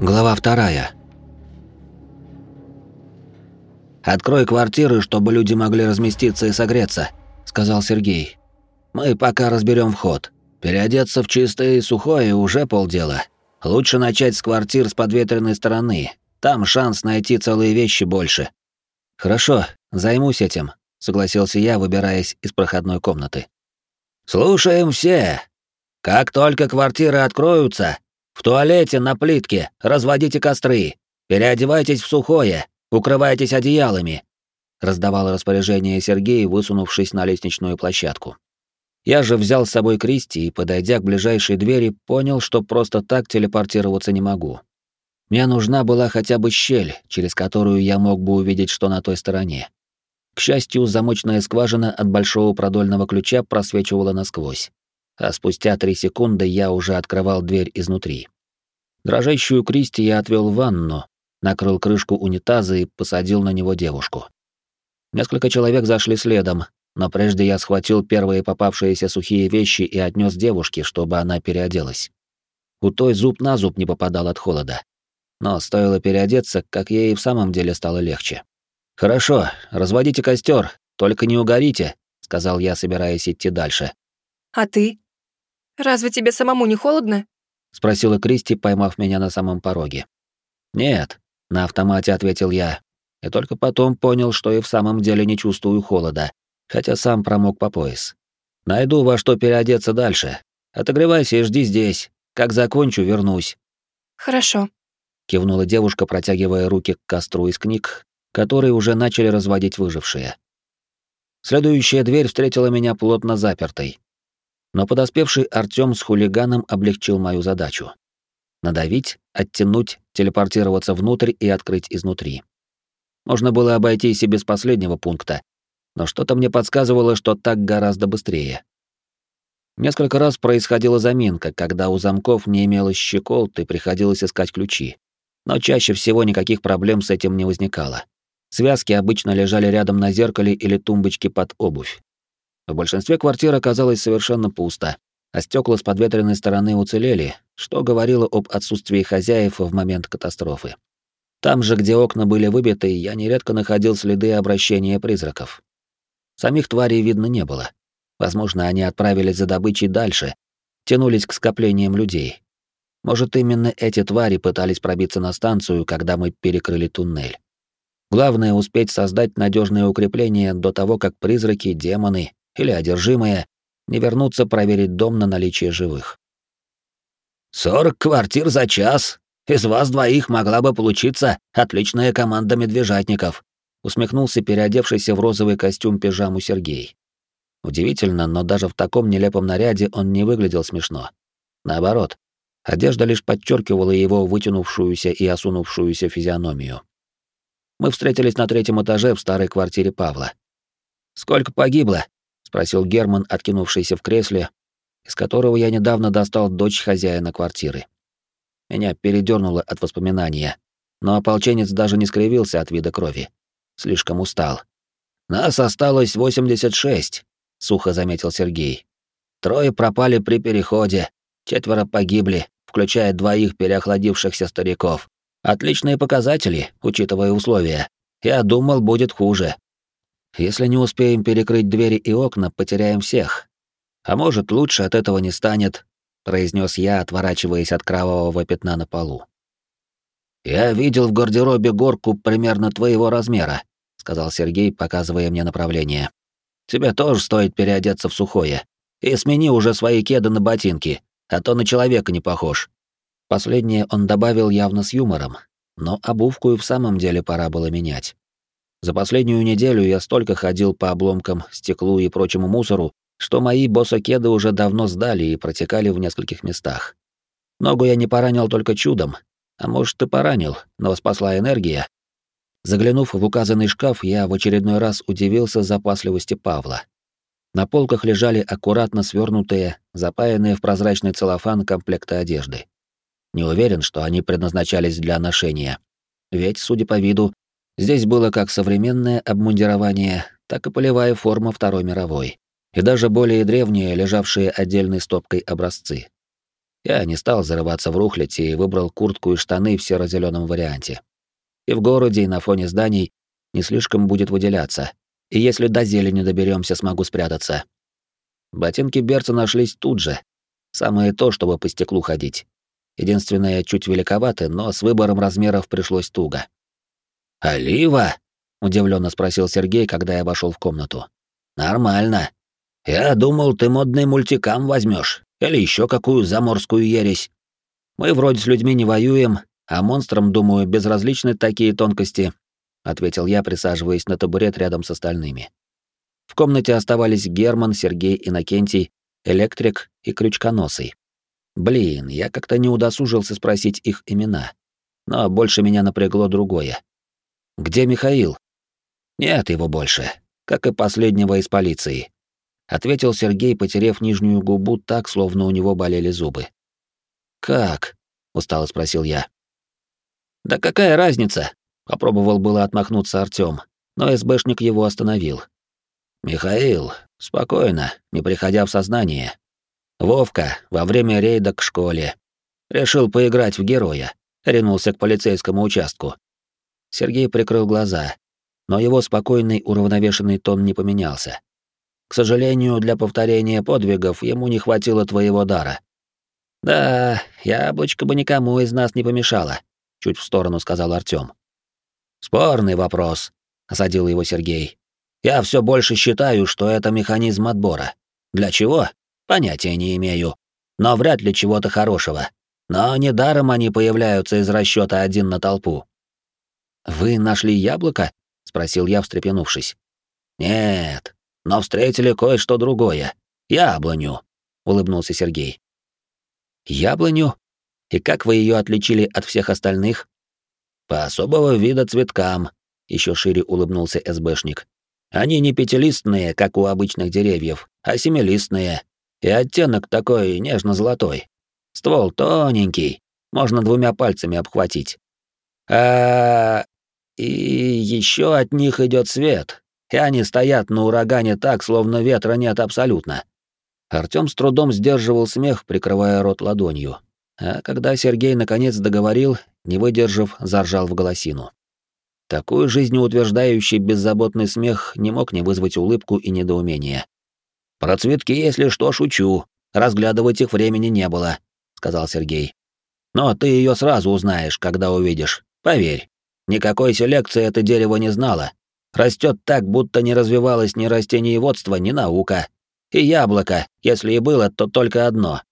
Глава вторая. «Открой квартиры, чтобы люди могли разместиться и согреться», — сказал Сергей. «Мы пока разберем вход. Переодеться в чистое и сухое уже полдела. Лучше начать с квартир с подветренной стороны. Там шанс найти целые вещи больше». «Хорошо, займусь этим», — согласился я, выбираясь из проходной комнаты. «Слушаем все. Как только квартиры откроются, в туалете на плитке разводите костры, переодевайтесь в сухое, укрывайтесь одеялами», — раздавал распоряжение Сергей, высунувшись на лестничную площадку. Я же взял с собой Кристи и, подойдя к ближайшей двери, понял, что просто так телепортироваться не могу. Мне нужна была хотя бы щель, через которую я мог бы увидеть, что на той стороне. К счастью, замочная скважина от большого продольного ключа просвечивала насквозь а спустя три секунды я уже открывал дверь изнутри. Дрожащую Кристи я отвел в ванну, накрыл крышку унитаза и посадил на него девушку. Несколько человек зашли следом, но прежде я схватил первые попавшиеся сухие вещи и отнес девушке, чтобы она переоделась. У той зуб на зуб не попадал от холода. Но стоило переодеться, как ей в самом деле стало легче. «Хорошо, разводите костер, только не угорите», — сказал я, собираясь идти дальше. «А ты?» «Разве тебе самому не холодно?» — спросила Кристи, поймав меня на самом пороге. «Нет», — на автомате ответил я, и только потом понял, что и в самом деле не чувствую холода, хотя сам промок по пояс. «Найду во что переодеться дальше. Отогревайся и жди здесь. Как закончу, вернусь». «Хорошо», — кивнула девушка, протягивая руки к костру из книг, которые уже начали разводить выжившие. Следующая дверь встретила меня плотно запертой, но подоспевший Артём с хулиганом облегчил мою задачу. Надавить, оттянуть, телепортироваться внутрь и открыть изнутри. Можно было обойтись и без последнего пункта, но что-то мне подсказывало, что так гораздо быстрее. Несколько раз происходила заминка, когда у замков не имелось щеколд и приходилось искать ключи. Но чаще всего никаких проблем с этим не возникало. Связки обычно лежали рядом на зеркале или тумбочке под обувь. В большинстве квартир оказалось совершенно пусто, а стекла с подветренной стороны уцелели, что говорило об отсутствии хозяев в момент катастрофы. Там же, где окна были выбиты, я нередко находил следы обращения призраков. Самих тварей видно не было. Возможно, они отправились за добычей дальше, тянулись к скоплениям людей. Может, именно эти твари пытались пробиться на станцию, когда мы перекрыли туннель. Главное успеть создать надежное укрепление до того, как призраки, демоны или одержимые не вернутся проверить дом на наличие живых. «Сорок квартир за час. Из вас двоих могла бы получиться отличная команда медвежатников», усмехнулся переодевшийся в розовый костюм пижаму Сергей. Удивительно, но даже в таком нелепом наряде он не выглядел смешно. Наоборот, одежда лишь подчеркивала его вытянувшуюся и осунувшуюся физиономию. Мы встретились на третьем этаже в старой квартире Павла. «Сколько погибло?» Спросил Герман, откинувшийся в кресле, из которого я недавно достал дочь хозяина квартиры. Меня передернуло от воспоминания, но ополченец даже не скривился от вида крови. Слишком устал. Нас осталось 86, сухо заметил Сергей. Трое пропали при переходе, четверо погибли, включая двоих переохладившихся стариков. Отличные показатели, учитывая условия. Я думал, будет хуже. Если не успеем перекрыть двери и окна, потеряем всех. А может, лучше от этого не станет, произнес я, отворачиваясь от кровавого пятна на полу. Я видел в гардеробе горку примерно твоего размера, сказал Сергей, показывая мне направление. Тебе тоже стоит переодеться в сухое. И смени уже свои кеды на ботинки, а то на человека не похож. Последнее он добавил явно с юмором, но обувку и в самом деле пора было менять. За последнюю неделю я столько ходил по обломкам, стеклу и прочему мусору, что мои босокеды уже давно сдали и протекали в нескольких местах. Ногу я не поранил только чудом, а может и поранил, но спасла энергия. Заглянув в указанный шкаф, я в очередной раз удивился запасливости Павла. На полках лежали аккуратно свернутые, запаянные в прозрачный целлофан комплекты одежды. Не уверен, что они предназначались для ношения. Ведь, судя по виду, Здесь было как современное обмундирование, так и полевая форма Второй мировой, и даже более древние, лежавшие отдельной стопкой образцы. Я не стал зарываться в рухлядь и выбрал куртку и штаны в серо-зеленом варианте. И в городе, и на фоне зданий не слишком будет выделяться. И если до зелени доберемся, смогу спрятаться. Ботинки берца нашлись тут же. Самое то, чтобы по стеклу ходить. Единственное, чуть великоваты, но с выбором размеров пришлось туго. «Олива?» — удивленно спросил Сергей, когда я вошел в комнату. «Нормально. Я думал, ты модный мультикам возьмешь или еще какую заморскую ересь. Мы вроде с людьми не воюем, а монстрам, думаю, безразличны такие тонкости», — ответил я, присаживаясь на табурет рядом с остальными. В комнате оставались Герман, Сергей, Иннокентий, Электрик и Крючконосый. Блин, я как-то не удосужился спросить их имена. Но больше меня напрягло другое. Где Михаил? Нет его больше, как и последнего из полиции, ответил Сергей, потеряв нижнюю губу так, словно у него болели зубы. Как? устало спросил я. Да какая разница? попробовал было отмахнуться Артём, но СБшник его остановил. Михаил, спокойно, не приходя в сознание. Вовка во время рейда к школе решил поиграть в героя, ринулся к полицейскому участку. Сергей прикрыл глаза, но его спокойный уравновешенный тон не поменялся. К сожалению, для повторения подвигов ему не хватило твоего дара. Да, яблочко бы никому из нас не помешало, чуть в сторону сказал Артём. Спорный вопрос, осадил его Сергей. Я все больше считаю, что это механизм отбора. Для чего? Понятия не имею. Но вряд ли чего-то хорошего. Но недаром они появляются из расчета один на толпу. «Вы нашли яблоко?» — спросил я, встрепенувшись. «Нет, но встретили кое-что другое. Яблоню», — улыбнулся Сергей. «Яблоню? И как вы ее отличили от всех остальных?» «По особого вида цветкам», — еще шире улыбнулся СБшник. «Они не пятилистные, как у обычных деревьев, а семилистные. И оттенок такой нежно-золотой. Ствол тоненький, можно двумя пальцами обхватить. А и еще от них идет свет, и они стоят на урагане так, словно ветра нет абсолютно. Артём с трудом сдерживал смех, прикрывая рот ладонью. А когда Сергей наконец договорил, не выдержав, заржал в голосину. Такой жизнеутверждающий беззаботный смех не мог не вызвать улыбку и недоумение. «Про цветки, если что, шучу. Разглядывать их времени не было», — сказал Сергей. «Но ты ее сразу узнаешь, когда увидишь. Поверь». Никакой селекции это дерево не знало. Растет так, будто не развивалось ни растениеводство, ни наука. И яблоко, если и было, то только одно.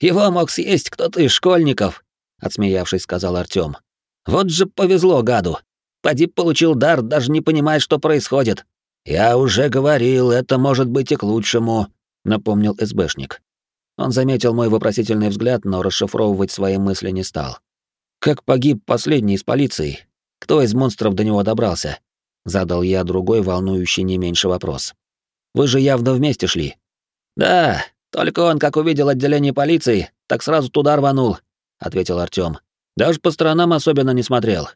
Его мог съесть кто-то из школьников, отсмеявшись, сказал Артём. Вот же повезло гаду. Поди получил дар, даже не понимая, что происходит. Я уже говорил, это может быть и к лучшему, напомнил СБшник. Он заметил мой вопросительный взгляд, но расшифровывать свои мысли не стал. Как погиб последний из полиции, кто из монстров до него добрался? Задал я другой, волнующий не меньше вопрос. Вы же явно вместе шли. Да, только он, как увидел отделение полиции, так сразу туда рванул, ответил Артём. Даже по сторонам особенно не смотрел.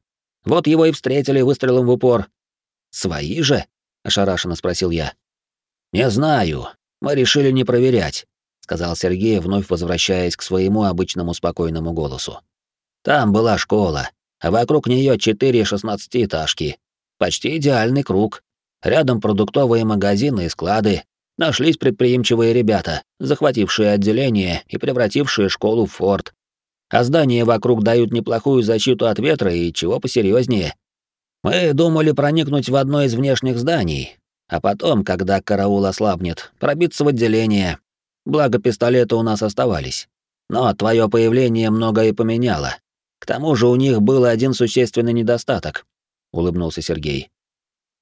Вот его и встретили выстрелом в упор. Свои же? ошарашенно спросил я. Не знаю. Мы решили не проверять, сказал Сергей, вновь возвращаясь к своему обычному спокойному голосу. Там была школа, а вокруг нее четыре шестнадцатиэтажки. Почти идеальный круг. Рядом продуктовые магазины и склады. Нашлись предприимчивые ребята, захватившие отделение и превратившие школу в форт. А здания вокруг дают неплохую защиту от ветра и чего посерьезнее. Мы думали проникнуть в одно из внешних зданий, а потом, когда караул ослабнет, пробиться в отделение. Благо пистолеты у нас оставались. Но твое появление многое поменяло. К тому же у них был один существенный недостаток, улыбнулся Сергей.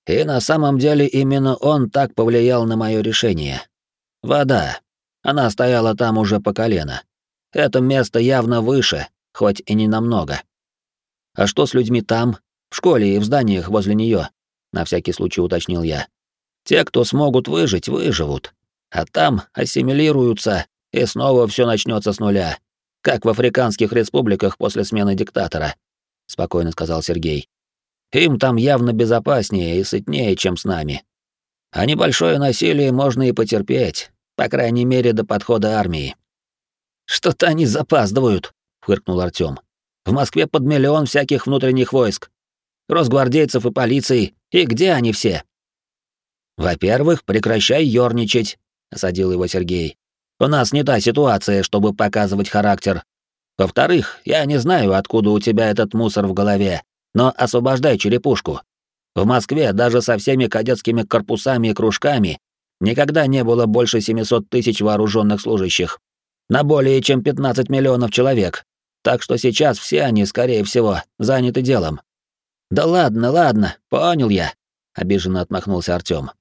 И на самом деле именно он так повлиял на мое решение. Вода. Она стояла там уже по колено. Это место явно выше, хоть и не намного. А что с людьми там, в школе и в зданиях возле нее? На всякий случай уточнил я. Те, кто смогут выжить, выживут, а там ассимилируются, и снова все начнется с нуля как в африканских республиках после смены диктатора», — спокойно сказал Сергей. «Им там явно безопаснее и сытнее, чем с нами. А небольшое насилие можно и потерпеть, по крайней мере, до подхода армии». Что-то они запаздывают, фыркнул Артём. В Москве под миллион всяких внутренних войск. Росгвардейцев и полиции. И где они все? Во-первых, прекращай ёрничать, осадил его Сергей. У нас не та ситуация, чтобы показывать характер. Во-вторых, я не знаю, откуда у тебя этот мусор в голове, но освобождай черепушку. В Москве даже со всеми кадетскими корпусами и кружками никогда не было больше 700 тысяч вооруженных служащих. На более чем 15 миллионов человек. Так что сейчас все они, скорее всего, заняты делом. Да ладно, ладно, понял я, обиженно отмахнулся Артём.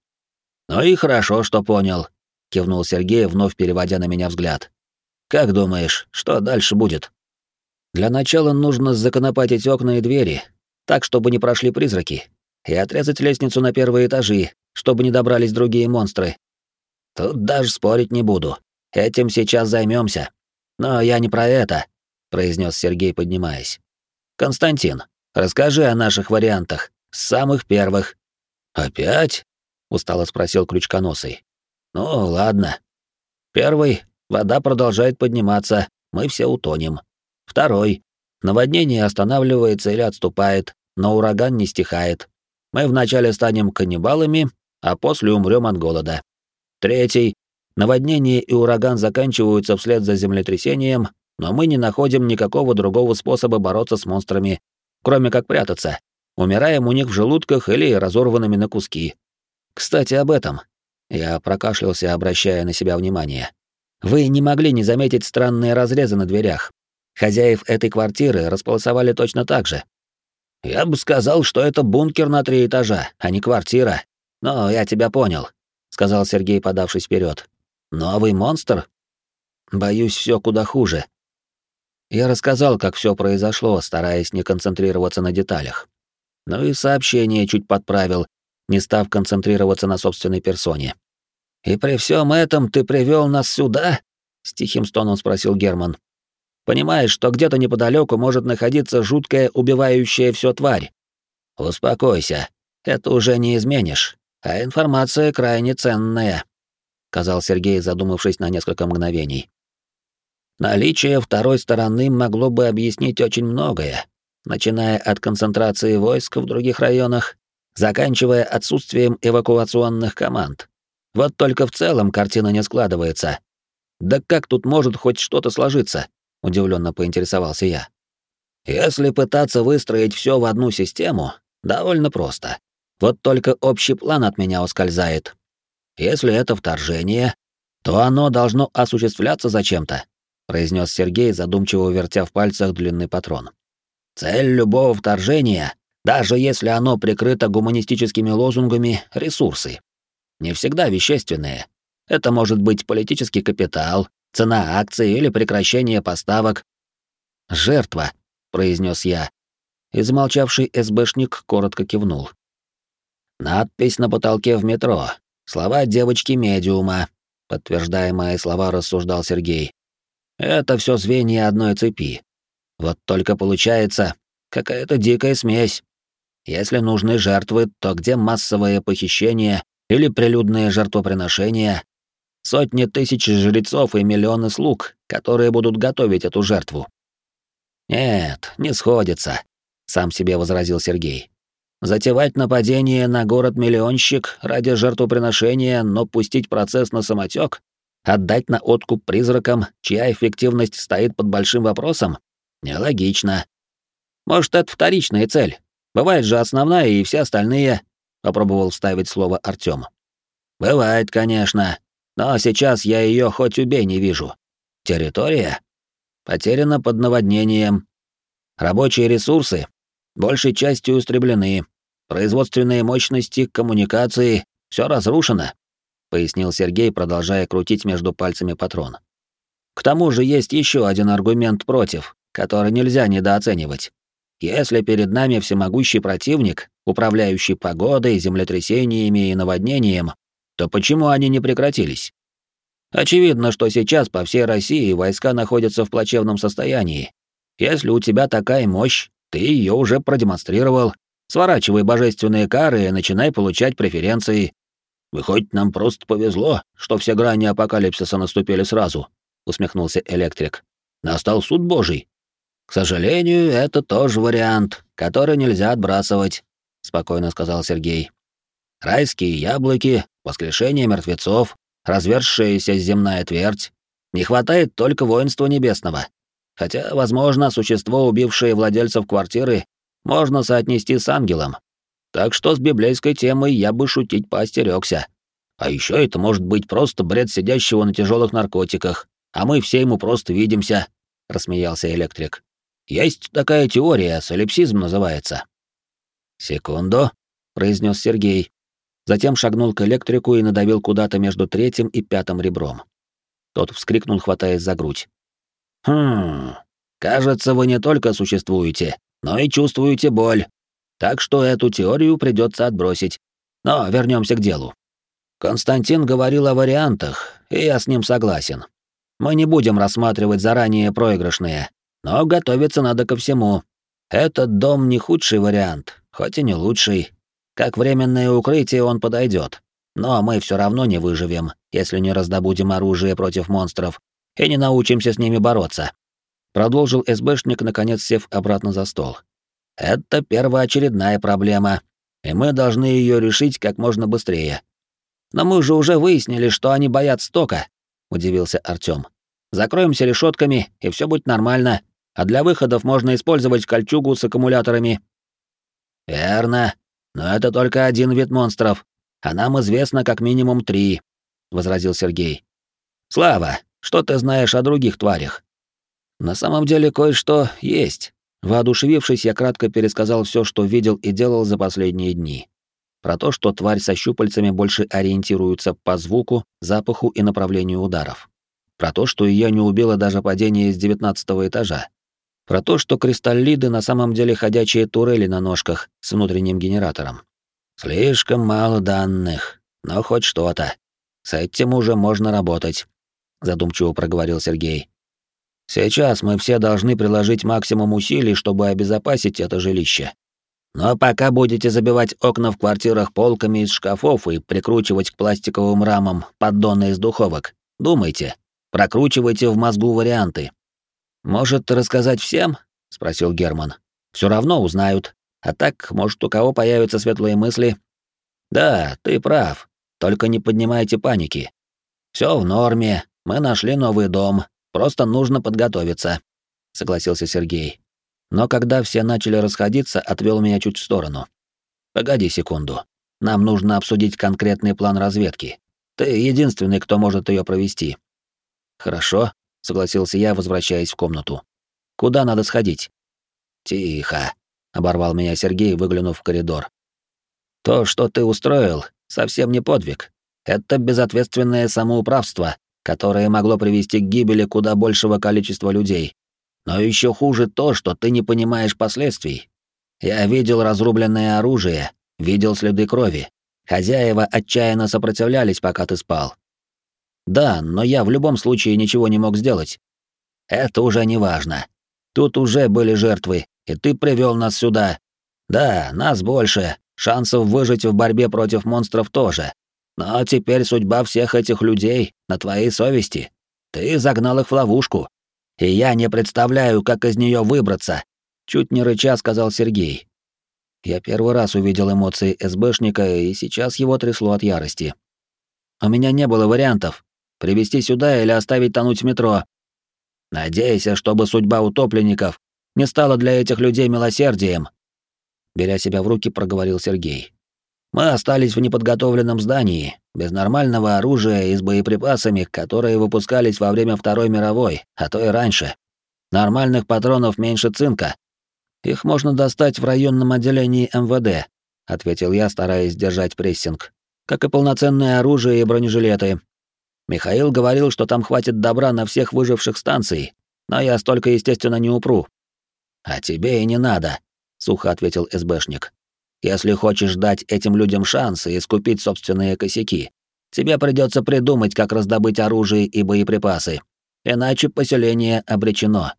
Ну и хорошо, что понял, кивнул Сергей, вновь переводя на меня взгляд. Как думаешь, что дальше будет? Для начала нужно законопатить окна и двери, так чтобы не прошли призраки, и отрезать лестницу на первые этажи, чтобы не добрались другие монстры. Тут даже спорить не буду. Этим сейчас займемся. Но я не про это, произнес Сергей, поднимаясь. Константин, расскажи о наших вариантах, самых первых. Опять? устало спросил Крючконосый. Ну, ладно. Первый вода продолжает подниматься, мы все утонем. Второй наводнение останавливается или отступает, но ураган не стихает. Мы вначале станем каннибалами, а после умрем от голода. Третий. Наводнение и ураган заканчиваются вслед за землетрясением, но мы не находим никакого другого способа бороться с монстрами, кроме как прятаться. Умираем у них в желудках или разорванными на куски. Кстати, об этом. Я прокашлялся, обращая на себя внимание. Вы не могли не заметить странные разрезы на дверях. Хозяев этой квартиры располосовали точно так же. Я бы сказал, что это бункер на три этажа, а не квартира. Но я тебя понял, сказал Сергей, подавшись вперед. Новый монстр? Боюсь, все куда хуже. Я рассказал, как все произошло, стараясь не концентрироваться на деталях. Ну и сообщение чуть подправил, не став концентрироваться на собственной персоне. И при всем этом ты привел нас сюда? с тихим стоном спросил Герман. Понимаешь, что где-то неподалеку может находиться жуткая, убивающая все тварь. Успокойся, это уже не изменишь, а информация крайне ценная, сказал Сергей, задумавшись на несколько мгновений. Наличие второй стороны могло бы объяснить очень многое, начиная от концентрации войск в других районах, заканчивая отсутствием эвакуационных команд. Вот только в целом картина не складывается. Да как тут может хоть что-то сложиться? удивленно поинтересовался я. Если пытаться выстроить все в одну систему, довольно просто. Вот только общий план от меня ускользает. Если это вторжение, то оно должно осуществляться зачем-то, произнес Сергей, задумчиво вертя в пальцах длинный патрон. Цель любого вторжения, даже если оно прикрыто гуманистическими лозунгами, ресурсы. Не всегда вещественные. Это может быть политический капитал, цена акций или прекращение поставок. Жертва, произнес я. И замолчавший СБшник коротко кивнул. Надпись на потолке в метро. Слова девочки-медиума. Подтверждая мои слова, рассуждал Сергей. Это все звенья одной цепи. Вот только получается какая-то дикая смесь. Если нужны жертвы, то где массовое похищение или прилюдное жертвоприношение, Сотни тысяч жрецов и миллионы слуг, которые будут готовить эту жертву. Нет, не сходится, сам себе возразил Сергей. Затевать нападение на город-миллионщик ради жертвоприношения, но пустить процесс на самотек, отдать на откуп призракам, чья эффективность стоит под большим вопросом, нелогично. Может, это вторичная цель. Бывает же основная и все остальные, попробовал вставить слово Артём. Бывает, конечно, но сейчас я ее хоть убей не вижу. Территория потеряна под наводнением. Рабочие ресурсы большей частью устремлены. Производственные мощности, коммуникации — все разрушено, пояснил Сергей, продолжая крутить между пальцами патрон. К тому же есть еще один аргумент против, который нельзя недооценивать. Если перед нами всемогущий противник, управляющий погодой, землетрясениями и наводнением, то почему они не прекратились? Очевидно, что сейчас по всей России войска находятся в плачевном состоянии. Если у тебя такая мощь, ты ее уже продемонстрировал. Сворачивай божественные кары и начинай получать преференции. Выходит, нам просто повезло, что все грани апокалипсиса наступили сразу, усмехнулся электрик. Настал суд Божий. К сожалению, это тоже вариант, который нельзя отбрасывать, спокойно сказал Сергей. Райские яблоки, воскрешение мертвецов, разверзшаяся земная твердь. Не хватает только воинства небесного. Хотя, возможно, существо, убившее владельцев квартиры, можно соотнести с ангелом. Так что с библейской темой я бы шутить поостерегся. А еще это может быть просто бред сидящего на тяжелых наркотиках, а мы все ему просто видимся, рассмеялся электрик. Есть такая теория, солипсизм называется. Секунду, произнес Сергей. Затем шагнул к электрику и надавил куда-то между третьим и пятым ребром. Тот вскрикнул, хватаясь за грудь. Хм. Кажется, вы не только существуете, но и чувствуете боль. Так что эту теорию придется отбросить. Но вернемся к делу. Константин говорил о вариантах, и я с ним согласен. Мы не будем рассматривать заранее проигрышные, но готовиться надо ко всему. Этот дом не худший вариант, хоть и не лучший. Как временное укрытие он подойдет. Но мы все равно не выживем, если не раздобудем оружие против монстров и не научимся с ними бороться. Продолжил СБшник, наконец сев обратно за стол. Это первоочередная проблема, и мы должны ее решить как можно быстрее. Но мы же уже выяснили, что они боятся тока, удивился Артём. Закроемся решетками, и все будет нормально. А для выходов можно использовать кольчугу с аккумуляторами. Верно. Но это только один вид монстров, а нам известно как минимум три, возразил Сергей. Слава, что ты знаешь о других тварях? На самом деле кое-что есть. Воодушевившись, я кратко пересказал все, что видел и делал за последние дни. Про то, что тварь со щупальцами больше ориентируется по звуку, запаху и направлению ударов. Про то, что ее не убило даже падение с девятнадцатого этажа. Про то, что кристаллиды на самом деле ходячие турели на ножках с внутренним генератором. Слишком мало данных, но хоть что-то. С этим уже можно работать, задумчиво проговорил Сергей. Сейчас мы все должны приложить максимум усилий, чтобы обезопасить это жилище. Но пока будете забивать окна в квартирах полками из шкафов и прикручивать к пластиковым рамам поддоны из духовок, думайте, прокручивайте в мозгу варианты. Может, рассказать всем? спросил Герман. Все равно узнают. А так, может, у кого появятся светлые мысли? Да, ты прав. Только не поднимайте паники. Все в норме. Мы нашли новый дом, Просто нужно подготовиться, согласился Сергей. Но когда все начали расходиться, отвел меня чуть в сторону. Погоди секунду. Нам нужно обсудить конкретный план разведки. Ты единственный, кто может ее провести. Хорошо, согласился я, возвращаясь в комнату. Куда надо сходить? Тихо, оборвал меня Сергей, выглянув в коридор. То, что ты устроил, совсем не подвиг. Это безответственное самоуправство, которое могло привести к гибели куда большего количества людей. Но еще хуже то, что ты не понимаешь последствий. Я видел разрубленное оружие, видел следы крови. Хозяева отчаянно сопротивлялись, пока ты спал. Да, но я в любом случае ничего не мог сделать. Это уже не важно. Тут уже были жертвы, и ты привел нас сюда. Да, нас больше, шансов выжить в борьбе против монстров тоже. Но теперь судьба всех этих людей на твоей совести. Ты загнал их в ловушку. И я не представляю, как из нее выбраться. Чуть не рыча сказал Сергей. Я первый раз увидел эмоции СБшника, и сейчас его трясло от ярости. У меня не было вариантов. Привести сюда или оставить тонуть в метро. Надейся, чтобы судьба утопленников не стала для этих людей милосердием. Беря себя в руки, проговорил Сергей. Мы остались в неподготовленном здании, без нормального оружия и с боеприпасами, которые выпускались во время Второй мировой, а то и раньше. Нормальных патронов меньше цинка. Их можно достать в районном отделении МВД, ответил я, стараясь держать прессинг. Как и полноценное оружие и бронежилеты. Михаил говорил, что там хватит добра на всех выживших станций, но я столько, естественно, не упру. А тебе и не надо, сухо ответил СБшник. Если хочешь дать этим людям шанс и искупить собственные косяки, тебе придется придумать, как раздобыть оружие и боеприпасы. Иначе поселение обречено.